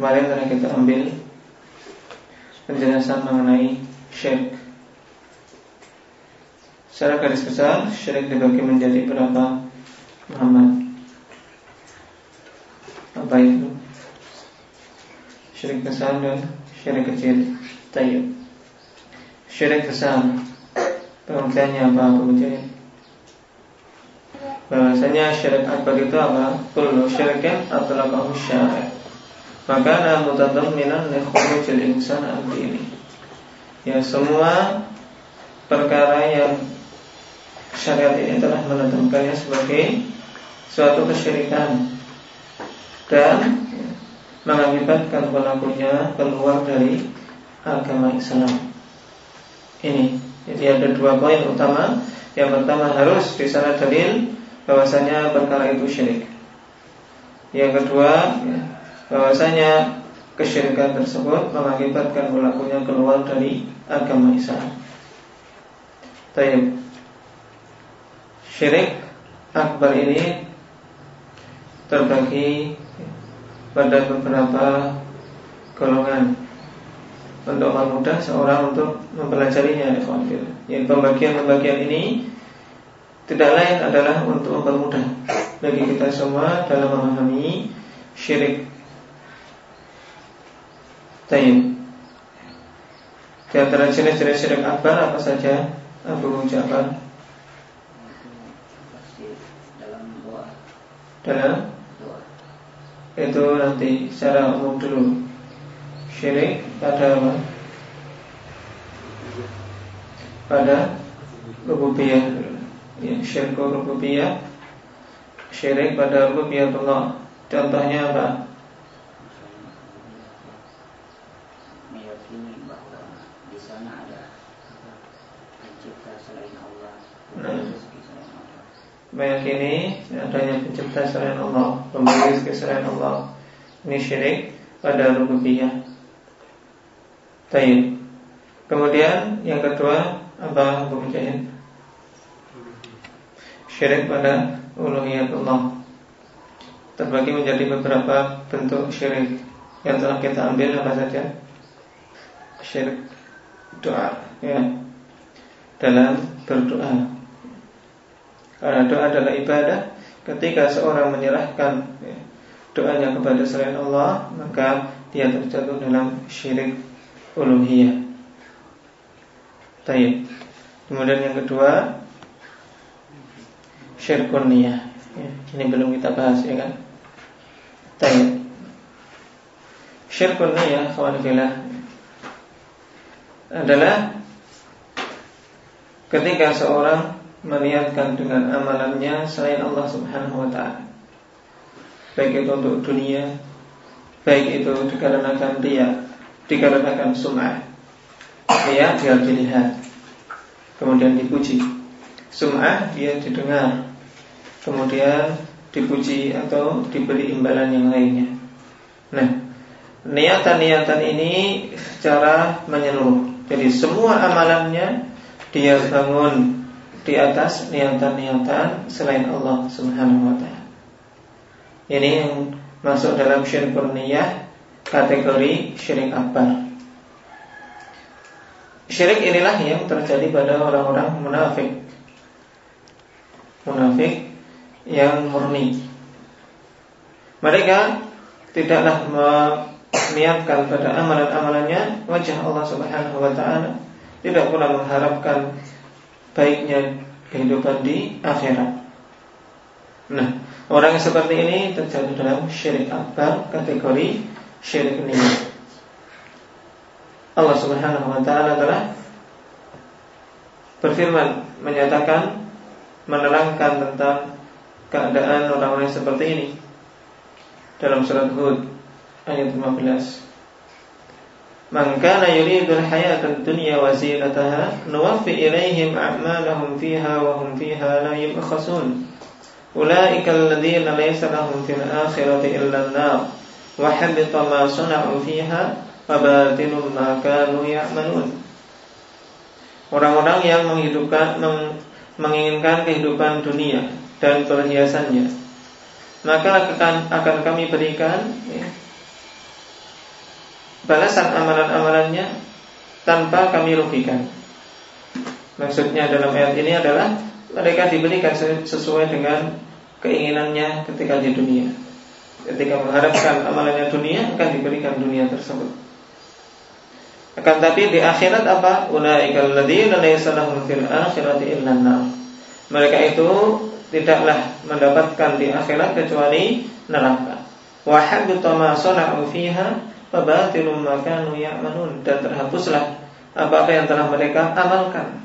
Kemarin telah kita ambil penjelasan mengenai syirik. Secara garis besar, syirik dibagi menjadi berapa Muhammad? Apa itu? Syirik besar dan syirik kecil. Tayyib. Syirik besar pengertiannya apa kemudian? Bahwasanya syirik akbar itu apa? Kullu syirikin atlaqahu syari' maka mutadamminan li khurujil insan an ini. Ya semua perkara yang syariat ini telah menentukannya sebagai suatu kesyirikan dan mengakibatkan pelakunya keluar dari agama Islam. Ini jadi ada dua poin utama. Yang pertama harus di sana dalil bahwasanya perkara itu syirik. Yang kedua, bahwasanya kesyirikan tersebut mengakibatkan pelakunya keluar dari agama Islam. Tayyib. Syirik akbar ini terbagi pada beberapa golongan untuk mempermudah seorang untuk mempelajarinya Yang pembagian-pembagian ini tidak lain adalah untuk mempermudah bagi kita semua dalam memahami syirik Tayyib. Di antara jenis-jenis syirik akbar apa saja? Abu Ja'far. Dalam itu nanti secara umum dulu. Syirik pada apa? Pada rububiyah. Ya, syirik rububiyah. Syirik pada rububiyatullah. Contohnya apa? Meyakini adanya pencipta selain Allah, pemberi rezeki selain Allah. Ini syirik pada rububiyah. Tayyib. Kemudian yang kedua apa Abu? Syirik pada uluhiyat Allah. Terbagi menjadi beberapa bentuk syirik yang telah kita ambil apa saja? Syirik doa ya dalam berdoa karena doa adalah ibadah. Ketika seorang menyerahkan ya, doanya kepada selain Allah, maka dia terjatuh dalam syirik uluhiyah. Tayyib. Kemudian yang kedua, syirkun niyah. Ya, ini belum kita bahas ya kan? Tayyib. Syirkun niyah, kawan adalah ketika seorang meniatkan dengan amalannya selain Allah Subhanahu wa taala. Baik itu untuk dunia, baik itu dikarenakan dia, dikarenakan sum'ah. Dia dia dilihat, kemudian dipuji. Sum'ah dia didengar, kemudian dipuji atau diberi imbalan yang lainnya. Nah, niatan-niatan ini secara menyeluruh. Jadi semua amalannya dia bangun di atas niatan-niatan selain Allah Subhanahu wa taala. Ini yang masuk dalam syirik niyah kategori syirik akbar. Syirik inilah yang terjadi pada orang-orang munafik. Munafik yang murni. Mereka tidaklah meniatkan pada amalan-amalannya wajah Allah Subhanahu wa taala, tidak pula mengharapkan baiknya kehidupan di akhirat. Nah, orang yang seperti ini terjadi dalam syirik akbar kategori syirik niat. Allah Subhanahu wa taala telah berfirman menyatakan menerangkan tentang keadaan orang-orang seperti ini dalam surat Hud ayat 15. Man kana yuridul hayatad dunya wa zinataha nuwaffi ilaihim a'malahum fiha wa hum fiha la yubkhasun. Ulaika alladziina laysa lahum fil akhirati illa an-nar wa habita ma sana'u fiha wa batilun ma kanu ya'malun. Orang-orang yang menghidupkan meng, menginginkan kehidupan dunia dan perhiasannya maka akan akan kami berikan ya, balasan amalan-amalannya tanpa kami rugikan. Maksudnya dalam ayat ini adalah mereka diberikan sesuai dengan keinginannya ketika di dunia. Ketika mengharapkan amalannya dunia akan diberikan dunia tersebut. Akan tapi di akhirat apa? Ulaikal ladzina laysa lahum fil akhirati illa Mereka itu tidaklah mendapatkan di akhirat kecuali neraka. Wa habita Fabatilum makanu ya'manun Dan terhapuslah apa-apa yang telah mereka amalkan.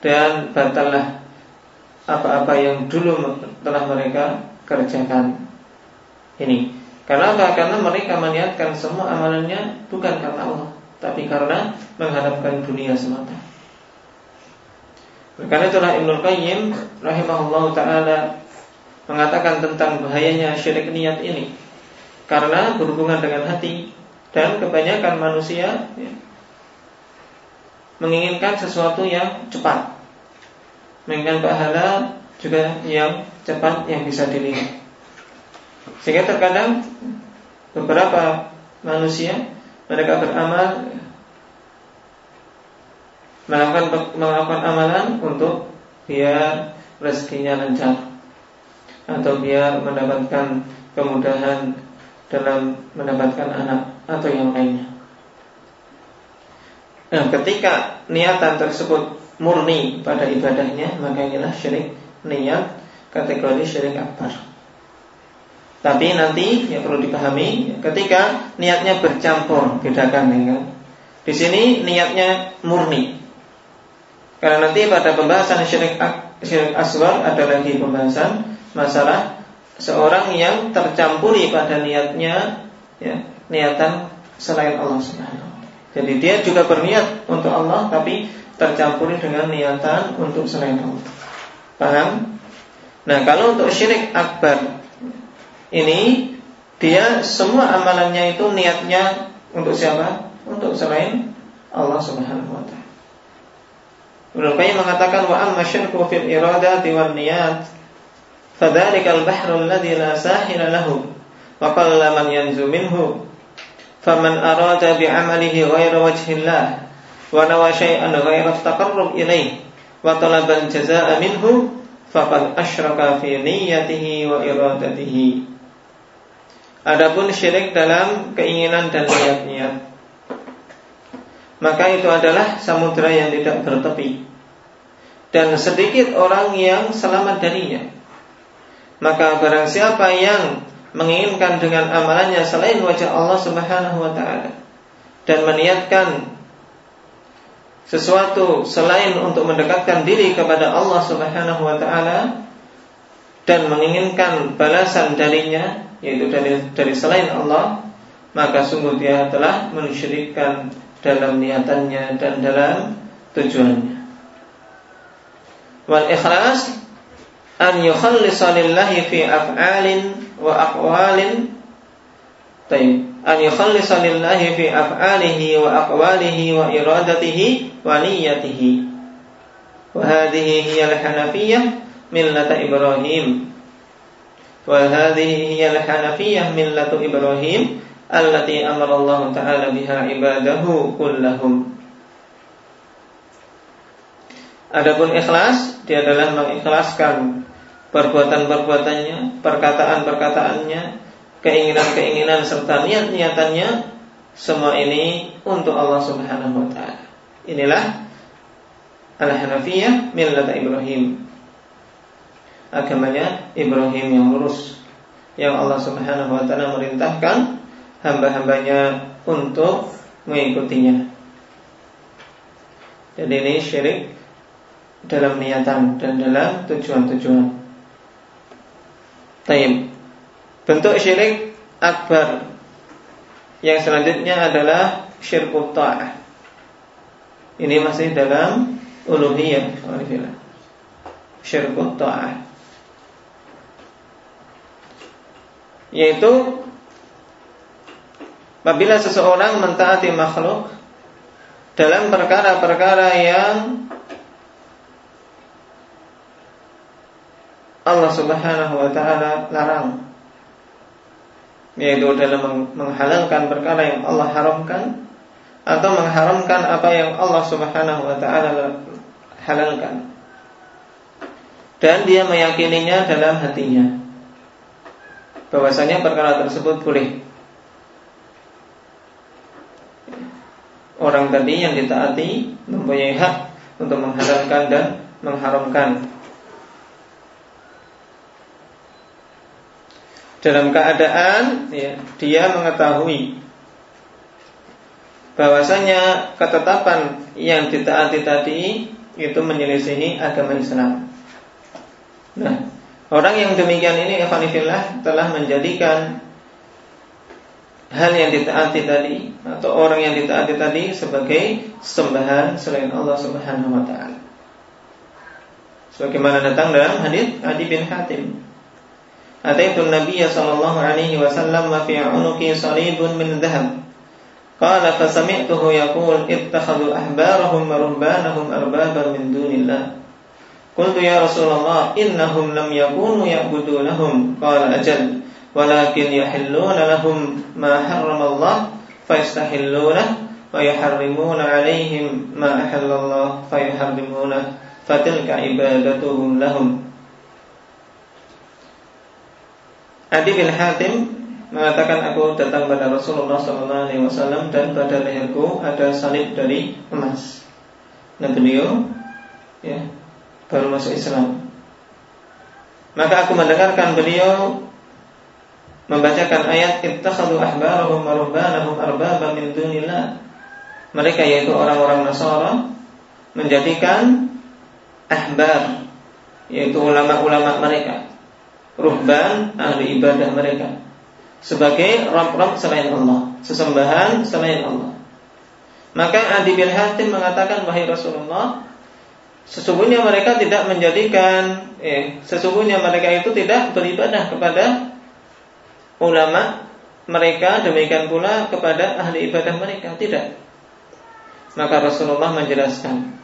Dan batallah apa-apa yang dulu telah mereka kerjakan. Ini. Karena apa? Karena mereka meniatkan semua amalannya bukan karena Allah Tapi karena mengharapkan dunia semata. Karena itulah Ibnu Qayyim rahimahullah taala mengatakan tentang bahayanya syirik niat ini. Karena berhubungan dengan hati dan kebanyakan manusia ya, menginginkan sesuatu yang cepat, menginginkan pahala juga yang cepat yang bisa dilihat. Sehingga terkadang beberapa manusia mereka beramal melakukan melakukan amalan untuk biar rezekinya lancar. Atau biar mendapatkan kemudahan dalam mendapatkan anak atau yang lainnya. Nah, ketika niatan tersebut murni pada ibadahnya, maka inilah syirik niat kategori syirik akbar. Tapi nanti yang perlu dipahami, ketika niatnya bercampur, bedakan dengan di sini niatnya murni. Karena nanti pada pembahasan syirik syirik aswar ada lagi pembahasan masalah seorang yang tercampuri pada niatnya ya, niatan selain Allah Subhanahu Jadi dia juga berniat untuk Allah tapi tercampuri dengan niatan untuk selain Allah. Paham? Nah, kalau untuk syirik akbar ini dia semua amalannya itu niatnya untuk siapa? Untuk selain Allah Subhanahu wa taala. Ibnu mengatakan wa amma syirku fil iradati wan niyat fadzalikal bahrul ladzi la sahila lahu wa amalihi ghaira wajhillah wa nawa syai'an ghaira taqarrub ilaih wa talaba al-jazaa'a minhu faqad asyraka fi niyyatihi wa iradatihi. Adapun syirik dalam keinginan dan niat-niat maka itu adalah samudra yang tidak bertepi. Dan sedikit orang yang selamat darinya. Maka barang siapa yang menginginkan dengan amalannya selain wajah Allah Subhanahu wa taala dan meniatkan sesuatu selain untuk mendekatkan diri kepada Allah Subhanahu wa taala dan menginginkan balasan darinya yaitu dari dari selain Allah maka sungguh dia telah mensyirikkan dalam niatannya dan dalam tujuannya. Wal ikhlas an yukhallisa lillahi fi af'alin wa aqwalin Tayyib an yukhallisa lillahi fi af'alihi wa aqwalihi wa iradatihi wa niyyatihi wa hadhihi hiya al-hanafiyyah millata Ibrahim. Wa hadhihi hiya al-hanafiyyah millatu Ibrahim allati amara Allah taala biha ibadahu kullahum. Adapun ikhlas dia adalah mengikhlaskan perbuatan-perbuatannya, perkataan-perkataannya, keinginan-keinginan serta niat-niatannya semua ini untuk Allah Subhanahu wa taala. Inilah Al-Hanafiyah millat Ibrahim. Agamanya Ibrahim yang lurus yang Allah Subhanahu wa taala merintahkan hamba-hambanya untuk mengikutinya. Jadi ini syirik dalam niatan dan dalam tujuan-tujuan. Taib. Bentuk syirik akbar Yang selanjutnya adalah syirkut ta'ah. Ini masih dalam uluhiyah, syirkut ta'ah. Yaitu apabila seseorang mentaati makhluk dalam perkara-perkara yang Allah Subhanahu wa taala larang yaitu dalam menghalalkan perkara yang Allah haramkan atau mengharamkan apa yang Allah Subhanahu wa taala halalkan. Dan dia meyakininya dalam hatinya bahwasanya perkara tersebut boleh. Orang tadi yang ditaati mempunyai hak untuk menghalalkan dan mengharamkan dalam keadaan ya, dia mengetahui bahwasanya ketetapan yang ditaati tadi itu menyelisihi agama Islam. Nah, orang yang demikian ini Evanifillah telah menjadikan hal yang ditaati tadi atau orang yang ditaati tadi sebagai sembahan selain Allah Subhanahu wa taala. Sebagaimana datang dalam hadis Adi bin Hatim أتيت النبي صلى الله عليه وسلم في عنقي صليب من ذهب. قال فسمعته يقول اتخذوا أحبارهم ورهبانهم أربابا من دون الله. قلت يا رسول الله إنهم لم يكونوا يعبدونهم. قال أجل. ولكن يحلون لهم ما حرم الله فيستحلونه ويحرمون عليهم ما أحل الله فيحرمونه. فتلك عبادتهم لهم. Adi bin Hatim mengatakan aku datang pada Rasulullah SAW dan pada leherku ada salib dari emas. Nah beliau ya baru masuk Islam. Maka aku mendengarkan beliau membacakan ayat ittakhadhu ahbarahum wa rubbanahum arbaba min dunillah. Mereka yaitu orang-orang Nasara menjadikan ahbar yaitu ulama-ulama mereka ruhban ahli ibadah mereka sebagai rob-rob selain Allah, sesembahan selain Allah. Maka Adi bin Hatim mengatakan wahai Rasulullah, sesungguhnya mereka tidak menjadikan eh, sesungguhnya mereka itu tidak beribadah kepada ulama mereka demikian pula kepada ahli ibadah mereka tidak. Maka Rasulullah menjelaskan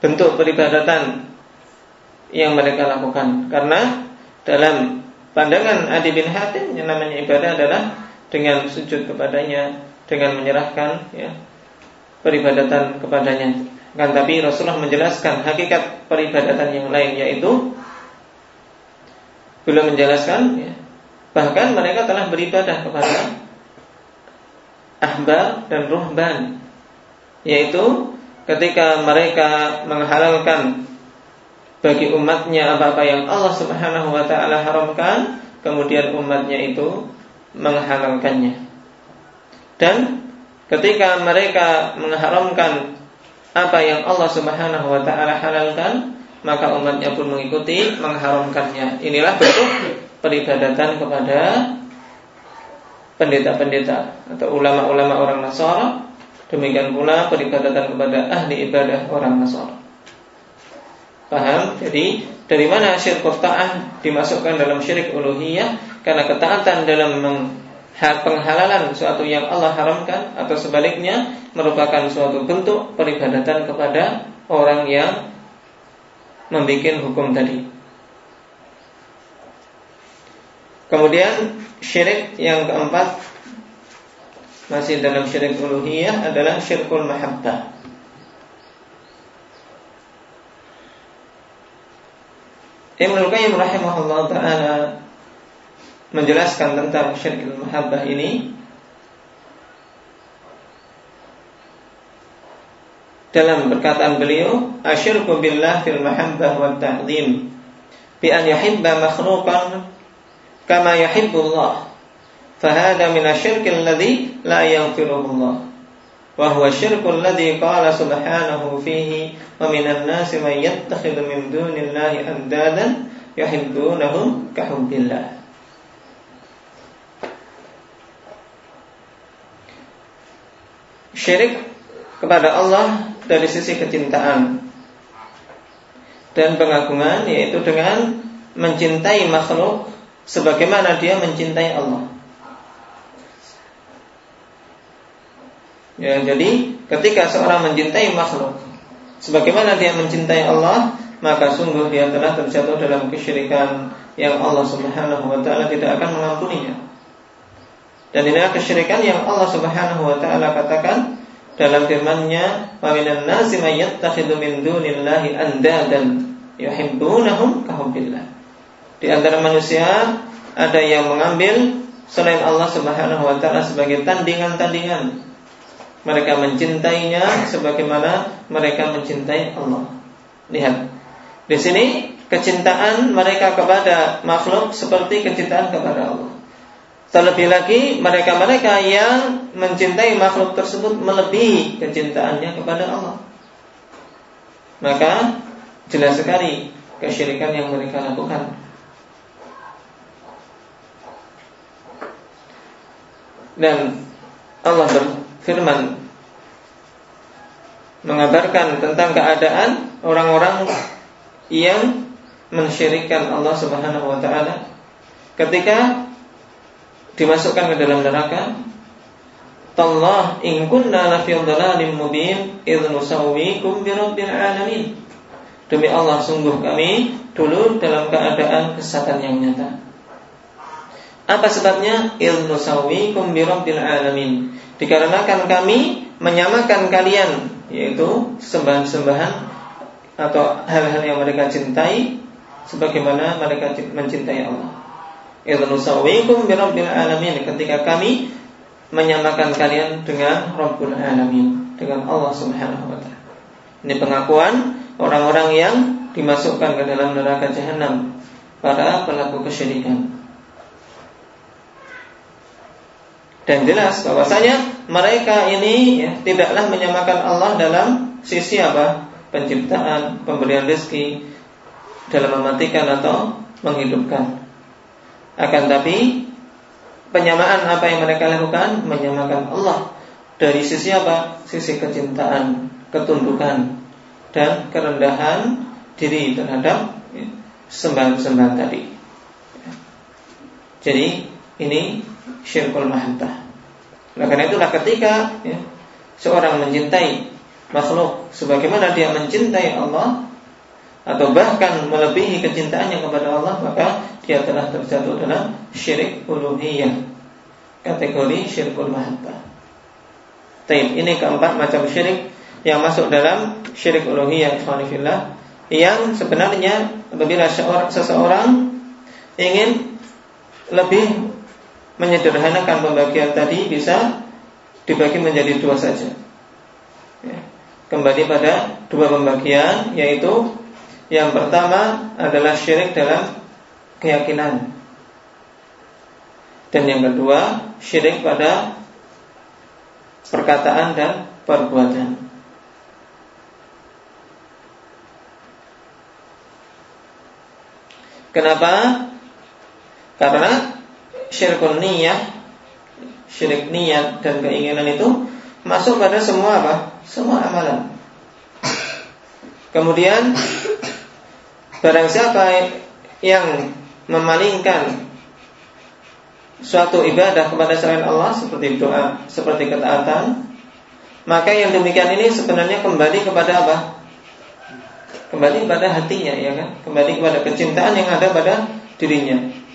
bentuk peribadatan yang mereka lakukan karena dalam pandangan Adi bin Hatim yang namanya ibadah adalah dengan sujud kepadanya, dengan menyerahkan ya, peribadatan kepadanya. Kan tapi Rasulullah menjelaskan hakikat peribadatan yang lain yaitu belum menjelaskan ya, bahkan mereka telah beribadah kepada ahbar dan ruhban yaitu ketika mereka menghalalkan bagi umatnya apa-apa yang Allah Subhanahu wa taala haramkan, kemudian umatnya itu menghalalkannya. Dan ketika mereka mengharamkan apa yang Allah Subhanahu wa taala halalkan, maka umatnya pun mengikuti mengharamkannya. Inilah bentuk peribadatan kepada pendeta-pendeta atau ulama-ulama orang Nasara. Demikian pula peribadatan kepada ahli ibadah orang Nasara. Paham? Jadi dari mana syirik ta'ah dimasukkan dalam syirik uluhiyah? Karena ketaatan dalam penghalalan sesuatu yang Allah haramkan atau sebaliknya merupakan suatu bentuk peribadatan kepada orang yang membuat hukum tadi. Kemudian syirik yang keempat masih dalam syirik uluhiyah adalah syirkul mahabbah. Ibnu Qayyim rahimahullah taala menjelaskan tentang syirkul mahabbah ini. Dalam perkataan beliau asyirku billah fil mahabbah wa ta'zim bi an yuhibba makhluqan kama yuhibbullah fahada min asyirki alladhi la yaghfiruhu Allah wa huwa syirku alladhi qala subhanahu fihi wa minan nasi man yattakhidhu min dunillahi andadan yuhibbunahum kahubbillah syirik kepada Allah dari sisi kecintaan dan pengagungan yaitu dengan mencintai makhluk sebagaimana dia mencintai Allah. Ya, jadi ketika seorang mencintai makhluk sebagaimana dia mencintai Allah, maka sungguh dia telah terjatuh dalam kesyirikan yang Allah Subhanahu wa taala tidak akan mengampuninya. Dan inilah kesyirikan yang Allah Subhanahu wa taala katakan dalam firman-Nya, "Wa nasi may yattakhidhu min dunillahi andadan yuhibbunahum kahubbillah." Di antara manusia ada yang mengambil selain Allah Subhanahu wa taala sebagai tandingan-tandingan mereka mencintainya sebagaimana mereka mencintai Allah. Lihat. Di sini kecintaan mereka kepada makhluk seperti kecintaan kepada Allah. Terlebih lagi mereka-mereka yang mencintai makhluk tersebut melebihi kecintaannya kepada Allah. Maka jelas sekali kesyirikan yang mereka lakukan. Dan Allah berfirman mengabarkan tentang keadaan orang-orang yang mensyirikkan Allah Subhanahu wa taala. Ketika dimasukkan ke dalam neraka Tallah in kunna la fi dhalalin mubin idh nusawwikum bi rabbil alamin. Demi Allah sungguh kami dulu dalam keadaan kesatan yang nyata. Apa sebabnya? Ilmu sawikum birabbil alamin. Dikarenakan kami menyamakan kalian yaitu sembahan-sembahan atau hal-hal yang mereka cintai sebagaimana mereka mencintai Allah. Alamin ketika kami menyamakan kalian dengan Rabbul Alamin, dengan Allah Subhanahu wa taala. Ini pengakuan orang-orang yang dimasukkan ke dalam neraka jahanam para pelaku kesyirikan. Dan jelas bahwasanya mereka ini ya, tidaklah menyamakan Allah dalam sisi apa? Penciptaan, pemberian rezeki, dalam mematikan atau menghidupkan. Akan tapi penyamaan apa yang mereka lakukan menyamakan Allah dari sisi apa? Sisi kecintaan, ketundukan dan kerendahan diri terhadap ya, sembahan-sembahan tadi. Jadi ini syirkul mahabbah. Nah, karena itulah ketika ya, seorang mencintai makhluk sebagaimana dia mencintai Allah atau bahkan melebihi kecintaannya kepada Allah maka dia telah terjatuh dalam syirik uluhiyah kategori syirkul mahabbah. Taib ini keempat macam syirik yang masuk dalam syirik uluhiyah yang sebenarnya apabila seseorang ingin lebih menyederhanakan pembagian tadi bisa dibagi menjadi dua saja. Ya. Kembali pada dua pembagian yaitu yang pertama adalah syirik dalam keyakinan dan yang kedua syirik pada perkataan dan perbuatan. Kenapa? Karena syirkun niyah syirik niat dan keinginan itu masuk pada semua apa? Semua amalan. Kemudian barang siapa yang memalingkan suatu ibadah kepada selain Allah seperti doa, seperti ketaatan, maka yang demikian ini sebenarnya kembali kepada apa? Kembali kepada hatinya ya kan? Kembali kepada kecintaan yang ada pada dirinya.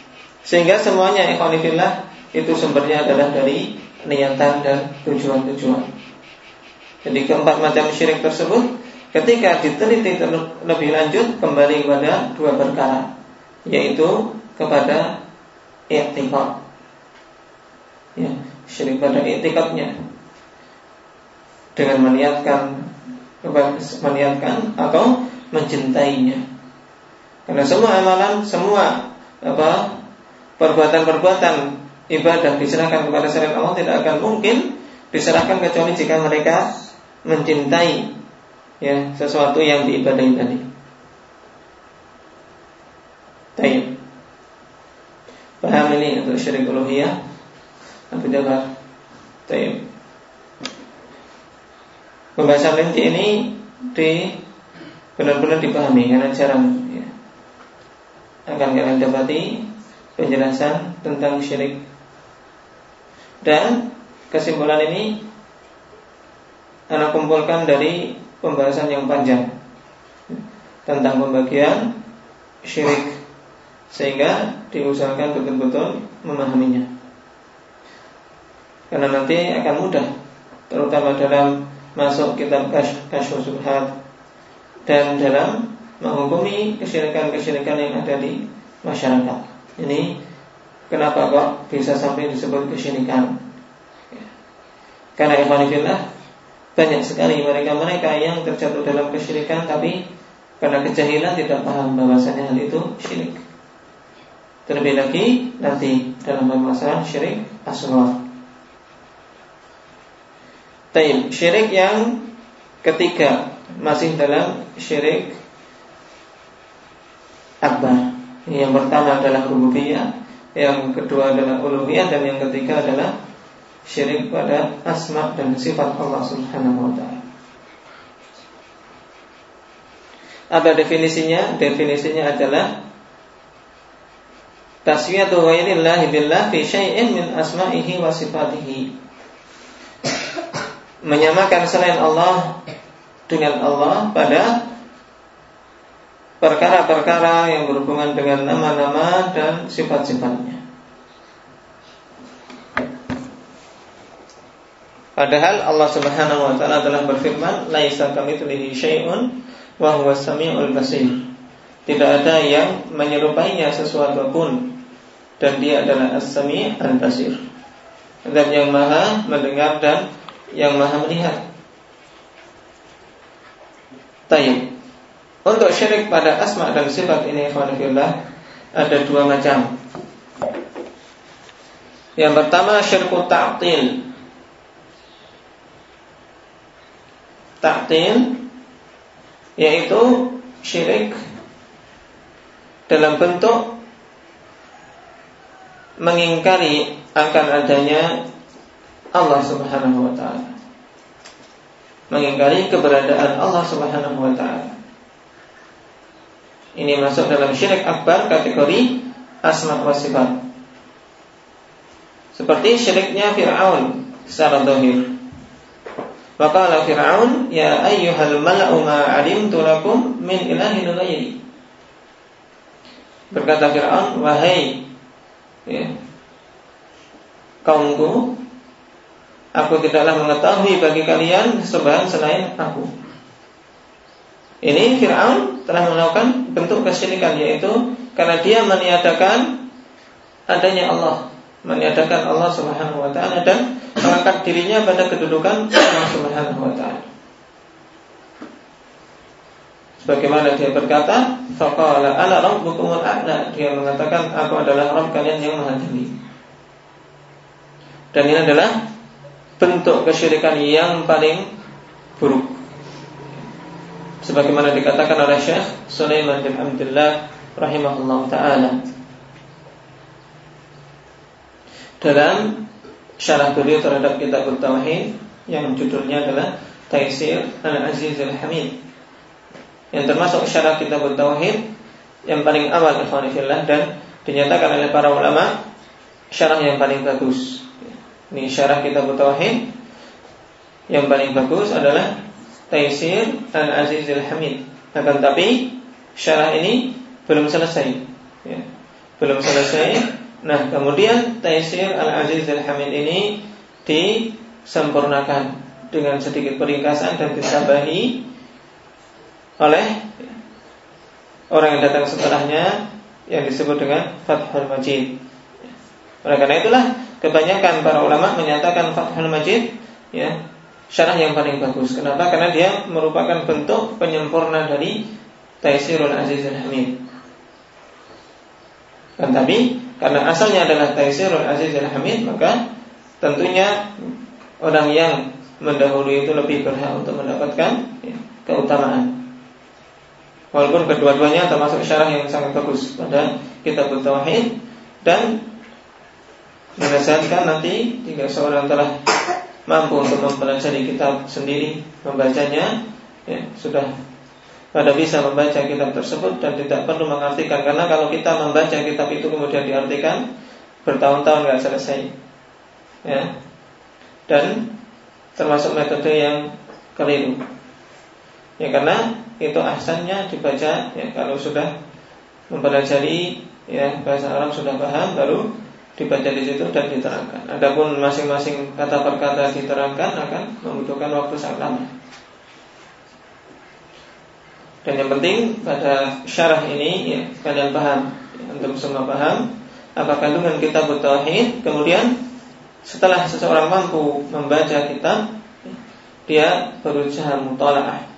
Sehingga semuanya ikhwanifillah itu sumbernya adalah dari niatan dan tujuan-tujuan. Jadi keempat macam syirik tersebut ketika diteliti lebih lanjut kembali kepada dua perkara, yaitu kepada i'tikad. Ya, syirik pada i'tikadnya dengan meniatkan meniatkan atau mencintainya. Karena semua amalan, semua apa perbuatan-perbuatan ibadah diserahkan kepada selain Allah tidak akan mungkin diserahkan kecuali jika mereka mencintai ya sesuatu yang diibadahi tadi. Tayyib. Paham ini untuk syirik uluhiyah? Abu Jabbar. Tayyib. Pembahasan rinci ini di benar-benar dipahami karena jarang ya. akan kalian dapati penjelasan tentang syirik dan kesimpulan ini anak kumpulkan dari pembahasan yang panjang tentang pembagian syirik sehingga diusahakan betul-betul memahaminya karena nanti akan mudah terutama dalam masuk kitab Kasyf Subhat dan dalam menghukumi kesyirikan-kesyirikan yang ada di masyarakat. Ini kenapa kok bisa sampai disebut kesyirikan? Karena ikhwanifillah banyak sekali mereka-mereka yang terjatuh dalam kesyirikan tapi karena kejahilan tidak paham bahwasanya hal itu syirik. Terlebih lagi nanti dalam masalah syirik asghar. Taib, syirik yang ketiga masih dalam syirik akbar. Yang pertama adalah rububiyah, yang kedua adalah uluhiyah dan yang ketiga adalah syirik pada asma dan sifat Allah Subhanahu wa taala. Apa definisinya? Definisinya adalah taswiyatu ghairillahi billah fi syai'in min asma'ihi wa sifatihi menyamakan selain Allah dengan Allah pada perkara-perkara yang berhubungan dengan nama-nama dan sifat-sifatnya. Padahal Allah Subhanahu wa taala telah berfirman, "Laisa kamitslihi syai'un wa huwas samiul basir." Tidak ada yang menyerupainya sesuatu pun dan dia adalah As-Sami' Al-Basir. Dan yang Maha mendengar dan yang maha melihat. Tayyib. Untuk syirik pada asma dan sifat ini Alhamdulillah ada dua macam. Yang pertama syirku ta'til. Ta'til yaitu syirik dalam bentuk mengingkari akan adanya Allah Subhanahu wa taala. Mengingkari keberadaan Allah Subhanahu wa taala. Ini masuk dalam syirik akbar kategori asma wa sifat. Seperti syiriknya Fir'aun secara zahir. Waqala Fir'aun ya ayyuhal mala'u ma 'alimtu lakum min ilahin ghairi. Berkata Fir'aun, wahai ya, kaumku, Aku tidaklah mengetahui bagi kalian sembahan selain aku. Ini Fir'aun telah melakukan bentuk kesyirikan yaitu karena dia meniadakan adanya Allah, meniadakan Allah Subhanahu wa taala dan mengangkat dirinya pada kedudukan Allah Subhanahu wa taala. Sebagaimana dia berkata, "Faqala ana rabbukumul a'la." Dia mengatakan, "Aku adalah Rabb kalian yang Maha Tinggi." Dan ini adalah bentuk kesyirikan yang paling buruk. Sebagaimana dikatakan oleh Syekh Sulaiman bin Abdullah rahimahullah taala. Dalam syarah beliau terhadap kitab Tauhid yang judulnya adalah Taisir Al-Aziz Al-Hamid. Yang termasuk syarah kitab Tauhid yang paling awal ikhwanifillah dan dinyatakan oleh para ulama syarah yang paling bagus. Ini syarah kitab Tauhid yang paling bagus adalah Taisir Al-Aziz Al-Hamid. Akan tapi syarah ini belum selesai. Ya. Belum selesai. Nah, kemudian Taisir Al-Aziz Al-Hamid ini disempurnakan dengan sedikit peringkasan dan ditambahi oleh orang yang datang setelahnya yang disebut dengan Fathul Majid. Oleh karena itulah kebanyakan para ulama menyatakan Fathul Majid ya syarah yang paling bagus. Kenapa? Karena dia merupakan bentuk penyempurna dari Taisirul Aziz Al-Hamid. Dan tapi karena asalnya adalah Taisirul Aziz Al-Hamid, maka tentunya orang yang mendahului itu lebih berhak untuk mendapatkan ya, keutamaan. Walaupun kedua-duanya termasuk syarah yang sangat bagus pada kitab Tauhid dan menasihatkan nanti jika seorang telah mampu untuk mempelajari kitab sendiri, membacanya, ya, sudah pada bisa membaca kitab tersebut dan tidak perlu mengartikan karena kalau kita membaca kitab itu kemudian diartikan bertahun-tahun nggak selesai, ya, dan termasuk metode yang keliru. Ya karena itu ahsannya dibaca ya kalau sudah mempelajari ya bahasa Arab sudah paham baru dibaca di situ dan diterangkan. Adapun masing-masing kata per kata diterangkan akan membutuhkan waktu sangat lama. Dan yang penting pada syarah ini ya kalian paham, untuk semua paham apa kandungan kitab tauhid. Kemudian setelah seseorang mampu membaca kitab, dia berusaha mutalaah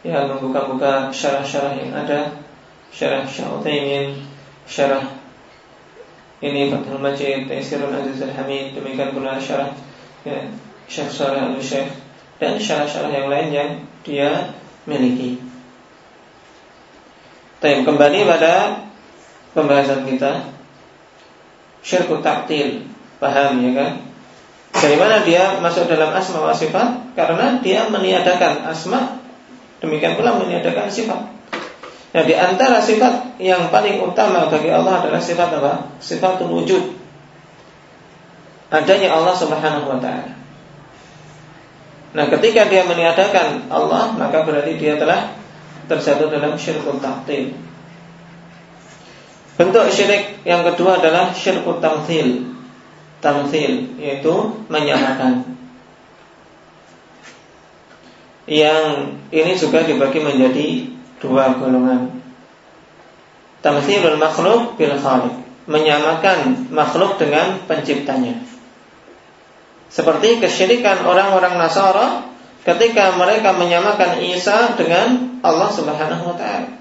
ya membuka-buka syarah-syarah yang ada syarah Syaikhul syarah ini Fathul Majid Taisirul Aziz Al-Hamid demikian pula syarah ya, Syekh Saleh Al-Syekh dan syarah-syarah yang lain yang dia miliki. Tapi kembali pada pembahasan kita syirkut taktil paham ya kan dari mana dia masuk dalam asma wa sifat karena dia meniadakan asma Demikian pula meniadakan sifat. Nah, di antara sifat yang paling utama bagi Allah adalah sifat apa? Sifatul wujud. Adanya Allah Subhanahu wa taala. Nah, ketika dia meniadakan Allah, maka berarti dia telah terjatuh dalam syirkul ta'til. Bentuk syirik yang kedua adalah syirkul tamthil. Tamthil yaitu menyamakan yang ini juga dibagi menjadi dua golongan. Tamthilul makhluk bil khaliq, menyamakan makhluk dengan penciptanya. Seperti kesyirikan orang-orang Nasara ketika mereka menyamakan Isa dengan Allah Subhanahu wa taala.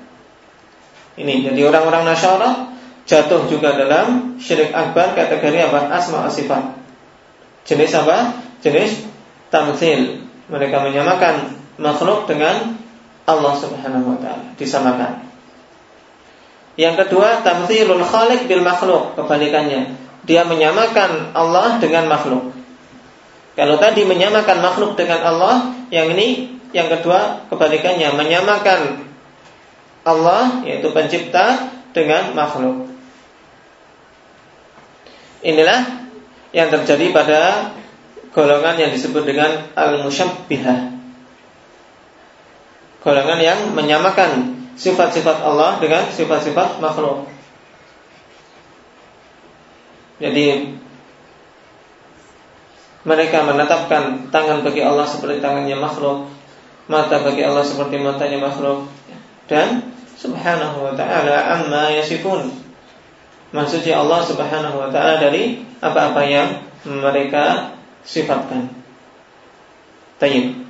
Ini jadi orang-orang Nasara jatuh juga dalam syirik akbar kategori apa? Asma sifat. Jenis apa? Jenis tamthil. Mereka menyamakan makhluk dengan Allah Subhanahu wa taala, disamakan. Yang kedua, tamthilul khaliq bil makhluk, kebalikannya. Dia menyamakan Allah dengan makhluk. Kalau tadi menyamakan makhluk dengan Allah, yang ini yang kedua kebalikannya, menyamakan Allah yaitu pencipta dengan makhluk. Inilah yang terjadi pada golongan yang disebut dengan al-musyabbihah golongan yang menyamakan sifat-sifat Allah dengan sifat-sifat makhluk. Jadi mereka menetapkan tangan bagi Allah seperti tangannya makhluk, mata bagi Allah seperti matanya makhluk, dan subhanahu wa ta'ala amma yasifun. Maksudnya Allah subhanahu wa ta'ala dari apa-apa yang mereka sifatkan. Tayyib.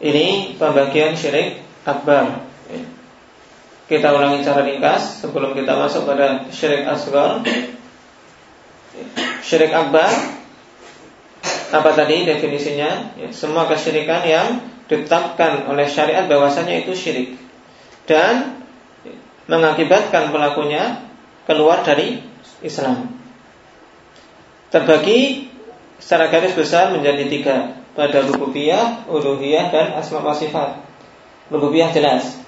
Ini pembagian syirik akbar. Kita ulangi cara ringkas sebelum kita masuk pada syirik asgar. Syirik akbar apa tadi definisinya? Ya, semua kesyirikan yang ditetapkan oleh syariat bahwasanya itu syirik dan mengakibatkan pelakunya keluar dari Islam. Terbagi secara garis besar menjadi tiga pada rububiyah, uluhiyah dan asma wa sifat. Rububiyah jelas.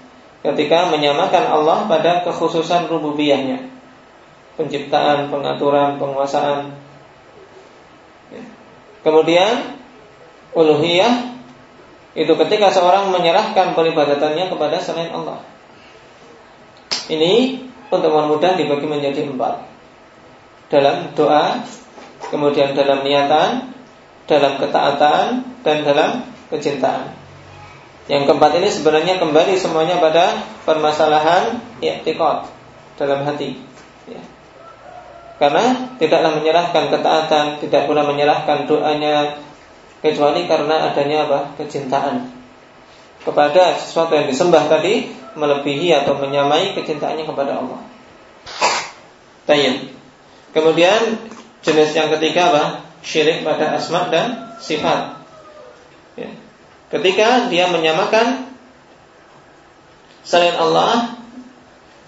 Ketika menyamakan Allah pada kekhususan rububiyahnya. Penciptaan, pengaturan, penguasaan. Ya. Kemudian uluhiyah itu ketika seorang menyerahkan peribadatannya kepada selain Allah. Ini untuk mudah dibagi menjadi empat. Dalam doa, kemudian dalam niatan, dalam ketaatan dan dalam kecintaan. Yang keempat ini sebenarnya kembali semuanya pada permasalahan i'tiqad dalam hati. Ya. Karena tidaklah menyerahkan ketaatan, tidak pula menyerahkan doanya kecuali karena adanya apa? kecintaan kepada sesuatu yang disembah tadi melebihi atau menyamai kecintaannya kepada Allah. Tayyib. Kemudian jenis yang ketiga apa? Syirik pada asma dan sifat. Ya. Ketika dia menyamakan selain Allah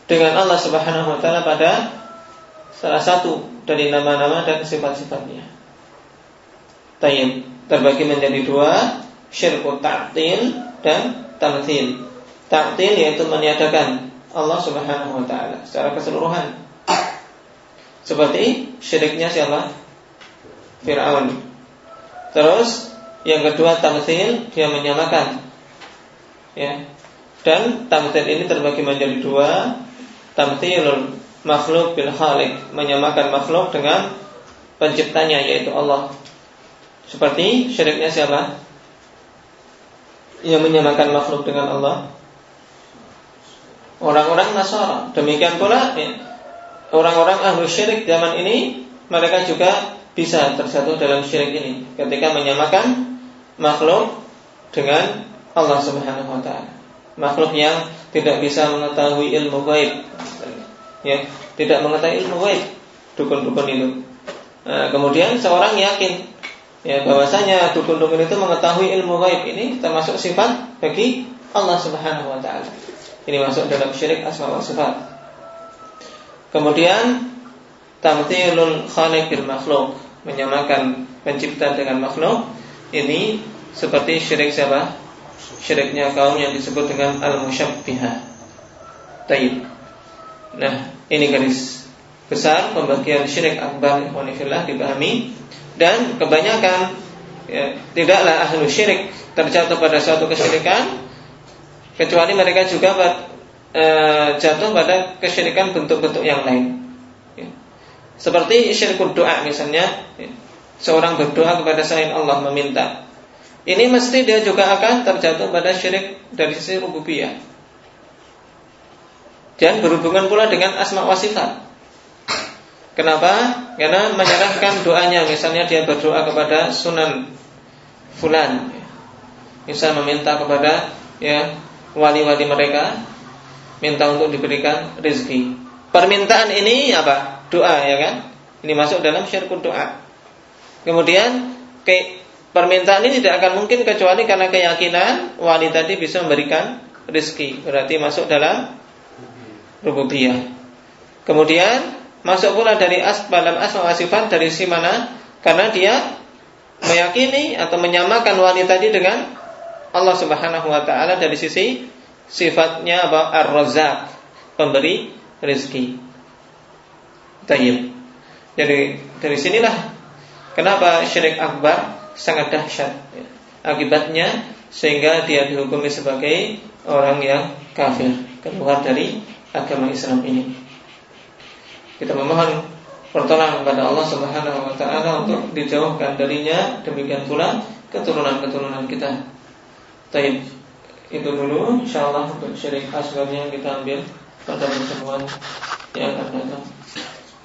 dengan Allah Subhanahu wa taala pada salah satu dari nama-nama dan sifat-sifatnya. Tayyib terbagi menjadi dua, syirku ta'til dan tamthil. Ta'til yaitu meniadakan Allah Subhanahu wa taala secara keseluruhan. Seperti syiriknya siapa? Firaun. Terus yang kedua tamthil dia menyamakan ya. Dan tamthil ini terbagi menjadi dua, tamthilul makhluk bil khaliq, menyamakan makhluk dengan penciptanya yaitu Allah. Seperti syiriknya siapa? Yang menyamakan makhluk dengan Allah. Orang-orang Nasara. Demikian pula ya, orang-orang ahlu syirik zaman ini mereka juga bisa terjatuh dalam syirik ini ketika menyamakan makhluk dengan Allah Subhanahu wa taala. Makhluk yang tidak bisa mengetahui ilmu gaib. Ya, tidak mengetahui ilmu gaib dukun-dukun itu. Nah, kemudian seorang yakin ya bahwasanya dukun-dukun itu mengetahui ilmu gaib ini termasuk sifat bagi Allah Subhanahu wa taala. Ini masuk dalam syirik asma wa sifat. Kemudian tamthilul khaliq bil makhluk, menyamakan pencipta dengan makhluk ini seperti syirik siapa? Syiriknya kaum yang disebut dengan al-musyabbihah. Taib. Nah, ini garis besar pembagian syirik akbar wanifillah dipahami dan kebanyakan ya, tidaklah ahlu syirik terjatuh pada suatu kesyirikan kecuali mereka juga e, jatuh pada kesyirikan bentuk-bentuk yang lain. Seperti syirik doa misalnya, ya seorang berdoa kepada selain Allah meminta. Ini mesti dia juga akan terjatuh pada syirik dari sisi rububiyah. Dan berhubungan pula dengan asma wa sifat. Kenapa? Karena menyerahkan doanya, misalnya dia berdoa kepada Sunan Fulan, misal meminta kepada ya wali-wali mereka, minta untuk diberikan rezeki. Permintaan ini apa? Doa ya kan? Ini masuk dalam syirkul doa. Kemudian ke, permintaan ini tidak akan mungkin kecuali karena keyakinan wali tadi bisa memberikan rezeki. Berarti masuk dalam rububiyah. Kemudian masuk pula dari as dalam asma sifat dari si mana? Karena dia meyakini atau menyamakan wali tadi dengan Allah Subhanahu wa taala dari sisi sifatnya apa? Ar-Razzaq, pemberi rezeki. Tayyib. Jadi dari sinilah Kenapa syirik akbar sangat dahsyat? Ya. Akibatnya sehingga dia dihukumi sebagai orang yang kafir keluar dari agama Islam ini. Kita memohon pertolongan kepada Allah Subhanahu wa taala untuk dijauhkan darinya demikian pula keturunan-keturunan kita. Taib. Itu dulu insyaallah untuk syirik asgarnya kita ambil pada pertemuan yang akan datang.